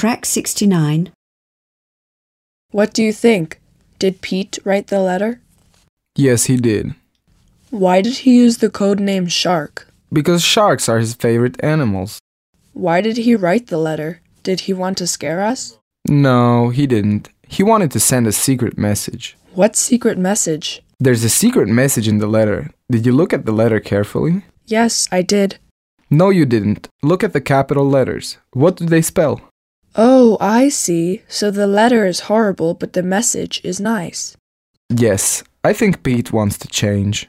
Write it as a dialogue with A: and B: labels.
A: Track 69.
B: What do you think? Did Pete write the letter?
C: Yes, he did.
B: Why did he use the code name Shark?
C: Because sharks are his favorite animals.
B: Why did he write the letter? Did he want to scare us?
C: No, he didn't. He wanted to send a secret message.
B: What secret message?
C: There's a secret message in the letter. Did you look at the letter carefully?
B: Yes, I did.
C: No, you didn't. Look at the capital letters. What do they spell?
B: Oh, I see. So the letter is horrible, but the message is nice.
C: Yes, I think Pete wants to change.